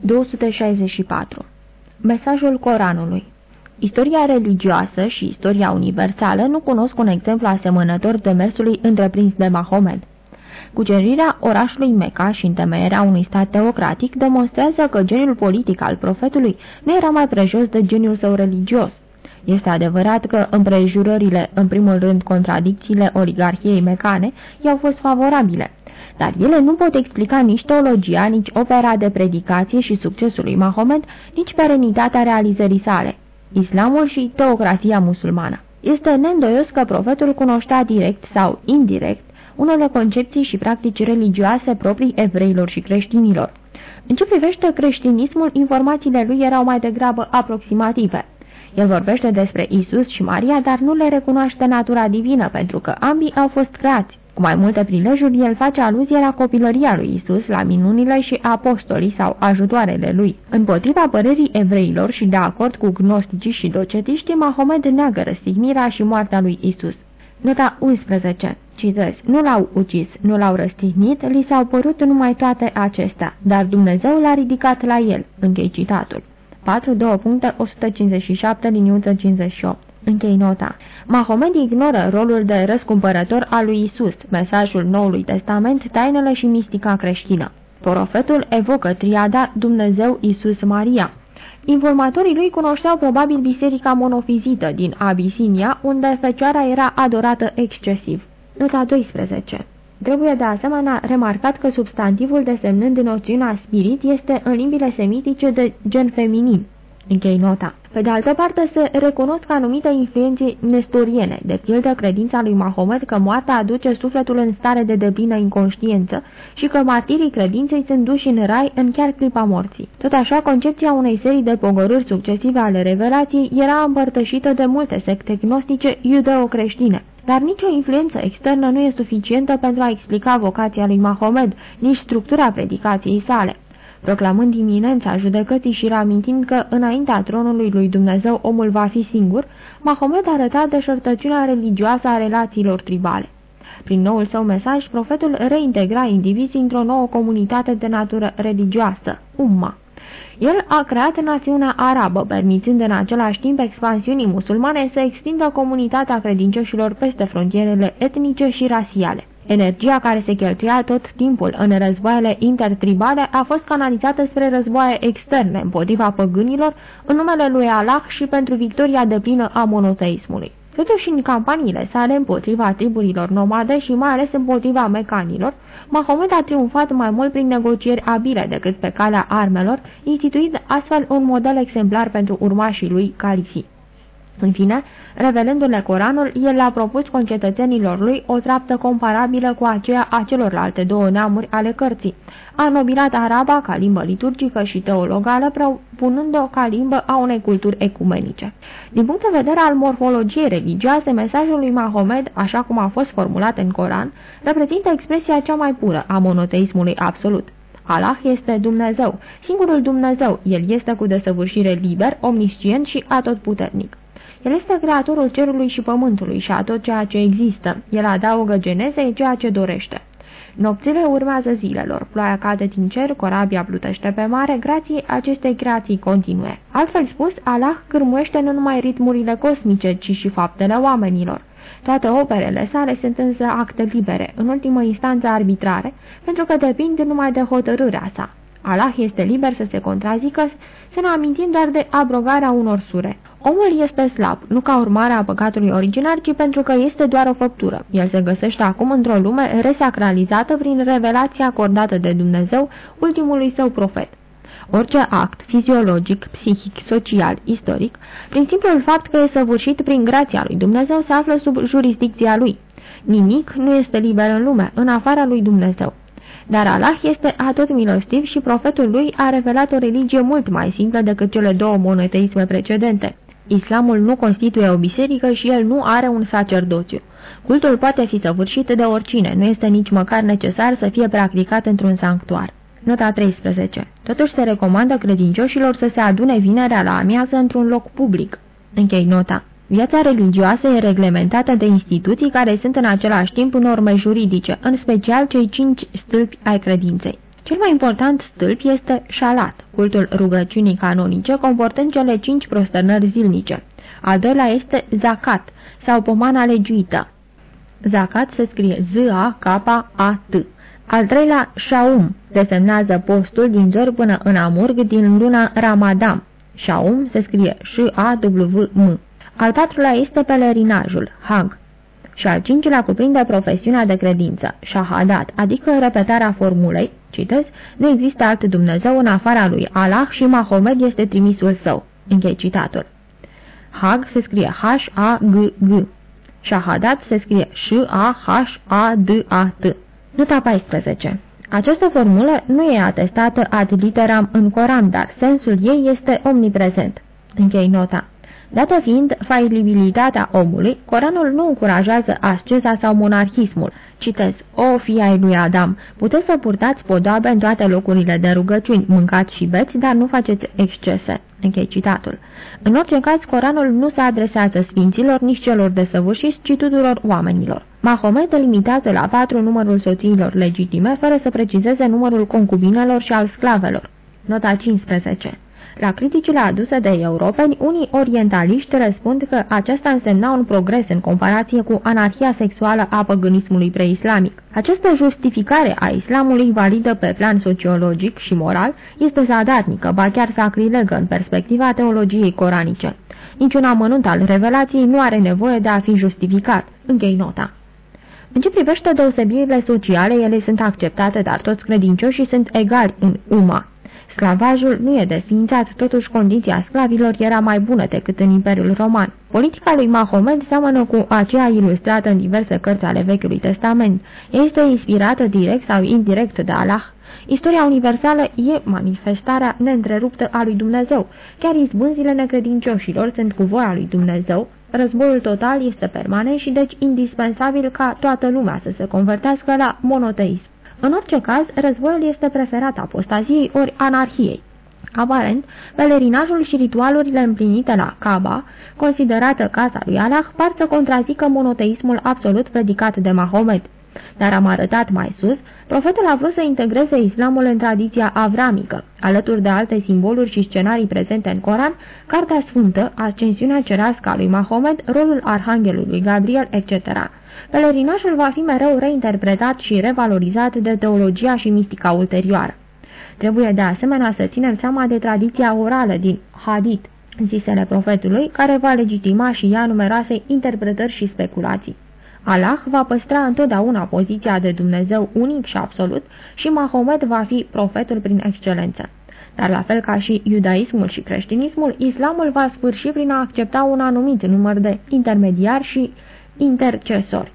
264. Mesajul Coranului Istoria religioasă și istoria universală nu cunosc un exemplu asemănător demersului întreprins de Mahomed. Cucerirea orașului Mecca și întemeierea unui stat teocratic demonstrează că geniul politic al profetului nu era mai prejos de geniul său religios. Este adevărat că împrejurările, în primul rând contradicțiile oligarhiei mecane, i-au fost favorabile, dar ele nu pot explica nici teologia, nici opera de predicație și succesul lui Mahomet, nici perenitatea realizării sale, islamul și teocrația musulmană. Este neîndoios că profetul cunoștea direct sau indirect unele concepții și practici religioase proprii evreilor și creștinilor. În ce privește creștinismul, informațiile lui erau mai degrabă aproximative. El vorbește despre Isus și Maria, dar nu le recunoaște natura divină, pentru că ambii au fost creați. Cu mai multe prilejuri, el face aluzie la copilăria lui Isus, la minunile și apostolii sau ajutoarele lui. Împotriva părerii evreilor și de acord cu gnosticii și docetiștii, Mahomed neagă răstignirea și moartea lui Isus. Nota 11. Citez. Nu l-au ucis, nu l-au răstignit, li s-au părut numai toate acestea, dar Dumnezeu l-a ridicat la el. Închei citatul. 4, 2 puncte, 157, liniuță 58. Închei nota. Mahomed ignoră rolul de răscumpărător al lui Isus, mesajul Noului Testament, tainele și mistica creștină. Profetul evocă triada Dumnezeu Isus Maria. Informatorii lui cunoșteau probabil biserica monofizită din Abisinia, unde fecioara era adorată excesiv. Nota 12 Trebuie de asemenea remarcat că substantivul desemnând noțiunea spirit este în limbile semitice de gen feminin. Închei nota. Pe de altă parte, se recunosc anumite influențe nestoriene, de pildă credința lui Mahomet că moartea aduce sufletul în stare de deplină inconștiență și că martirii credinței sunt duși în rai în chiar clipa morții. Tot așa, concepția unei serii de pogorâri succesive ale revelației era împărtășită de multe secte gnostice iudeo-creștine. Dar nicio influență externă nu e suficientă pentru a explica vocația lui Mahomed, nici structura predicației sale proclamând iminența judecății și reamintind că înaintea tronului lui Dumnezeu omul va fi singur, Mahomet arăta deșertăciunea religioasă a relațiilor tribale. Prin noul său mesaj, profetul reintegra indivizii într-o nouă comunitate de natură religioasă, umma. El a creat națiunea arabă, permițând în același timp expansiunii musulmane să extindă comunitatea credincioșilor peste frontierele etnice și rasiale. Energia care se cheltuia tot timpul în războaiele intertribale a fost canalizată spre războaie externe împotriva păgânilor în numele lui Allah și pentru victoria deplină a monoteismului. Totuși, în campaniile sale împotriva triburilor nomade și mai ales împotriva mecanilor, Mahomet a triumfat mai mult prin negocieri abile decât pe calea armelor, instituind astfel un model exemplar pentru urmașii lui califii. În fine, revelându-le Coranul, el le-a propus concetățenilor lui o treaptă comparabilă cu aceea a celorlalte două neamuri ale cărții. A nobilat araba ca limbă liturgică și teologală, propunând-o ca limbă a unei culturi ecumenice. Din punct de vedere al morfologiei religioase, mesajul lui Mahomed, așa cum a fost formulat în Coran, reprezintă expresia cea mai pură a monoteismului absolut. Allah este Dumnezeu, singurul Dumnezeu, El este cu desăvârșire liber, omniscient și atotputernic. El este creatorul cerului și pământului și a tot ceea ce există. El adaugă genezei ceea ce dorește. Nopțile urmează zilelor, ploaia cade din cer, corabia plutește pe mare, grație acestei creații continue. Altfel spus, Allah cârmuiește nu numai ritmurile cosmice, ci și faptele oamenilor. Toate operele sale sunt însă acte libere, în ultimă instanță arbitrare, pentru că depind numai de hotărârea sa. Allah este liber să se contrazică, să ne amintim doar de abrogarea unor sure. Omul este slab, nu ca urmare a păcatului originar, ci pentru că este doar o făptură. El se găsește acum într-o lume resacralizată prin revelația acordată de Dumnezeu ultimului său profet. Orice act fiziologic, psihic, social, istoric, prin simplul fapt că e săvârșit prin grația lui Dumnezeu, se află sub jurisdicția lui. Nimic nu este liber în lume, în afara lui Dumnezeu. Dar Allah este atot milostiv și profetul lui a revelat o religie mult mai simplă decât cele două monoteisme precedente. Islamul nu constituie o biserică și el nu are un sacerdoțiu. Cultul poate fi săvârșit de oricine, nu este nici măcar necesar să fie practicat într-un sanctuar. Nota 13. Totuși se recomandă credincioșilor să se adune vinerea la amiază într-un loc public. Închei nota. Viața religioasă e reglementată de instituții care sunt în același timp norme juridice, în special cei cinci stâlpi ai credinței. Cel mai important stâlp este șalat, cultul rugăciunii canonice, comportând cele cinci prosternări zilnice. Al doilea este zakat, sau pomana legiuită. Zakat se scrie Z-A-K-A-T. Al treilea, Shaum, desemnează postul din zor până în Amurg din luna Ramadan. Shaum se scrie S-A-W-M. Al patrulea este pelerinajul, Hag. Și al cincilea cuprinde profesiunea de credință, Shahadat, adică repetarea formulei, citez, nu există alt Dumnezeu în afara lui Allah și Mahomed este trimisul său. Închei citatul. Hag se scrie H-A-G-G. Shahadat se scrie S-A-H-A-D-A-T. Nota 14. Această formulă nu e atestată ad literam în Coran, dar sensul ei este omniprezent. Închei nota. Dată fiind failibilitatea omului, Coranul nu încurajează asceza sau monarhismul. Citez, O fii ai lui Adam, puteți să purtați podoabe în toate locurile de rugăciuni, mâncați și beți, dar nu faceți excese. Închei citatul. În orice caz, Coranul nu se adresează sfinților, nici celor desăvârșiți, ci tuturor oamenilor. Mahomet limitează la patru numărul soțiilor legitime, fără să precizeze numărul concubinelor și al sclavelor. Nota 15 la criticile aduse de europeni, unii orientaliști răspund că aceasta însemna un progres în comparație cu anarhia sexuală a păgânismului preislamic. Această justificare a islamului validă pe plan sociologic și moral este zadarnică, ba chiar sacrilegă în perspectiva teologiei coranice. Niciun amănunt al revelației nu are nevoie de a fi justificat. Închei nota. În ce privește deosebirile sociale, ele sunt acceptate, dar toți credincioșii sunt egali în UMA. Sclavajul nu e desfințat, totuși condiția sclavilor era mai bună decât în Imperiul Roman. Politica lui Mahomed seamănă cu aceea ilustrată în diverse cărți ale Vechiului Testament. Ea este inspirată direct sau indirect de Allah. Istoria universală e manifestarea neîntreruptă a lui Dumnezeu. Chiar izbânzile necredincioșilor sunt cu voia lui Dumnezeu. Războiul total este permanent și deci indispensabil ca toată lumea să se convertească la monoteism. În orice caz, războiul este preferat apostaziei ori anarhiei. Aparent, pelerinajul și ritualurile împlinite la Kaaba, considerată casa lui Allah, par să contrazică monoteismul absolut predicat de Mahomet. Dar am arătat mai sus, profetul a vrut să integreze islamul în tradiția avramică, alături de alte simboluri și scenarii prezente în Coran, Cartea Sfântă, Ascensiunea Cerească a lui Mahomet, rolul Arhanghelului Gabriel, etc. Pelerinașul va fi mereu reinterpretat și revalorizat de teologia și mistica ulterioară. Trebuie de asemenea să ținem seama de tradiția orală din hadith, zisele profetului, care va legitima și ea numeroase interpretări și speculații. Allah va păstra întotdeauna poziția de Dumnezeu unic și absolut și Mahomet va fi profetul prin excelență. Dar la fel ca și iudaismul și creștinismul, islamul va sfârși prin a accepta un anumit număr de intermediari și intercesori.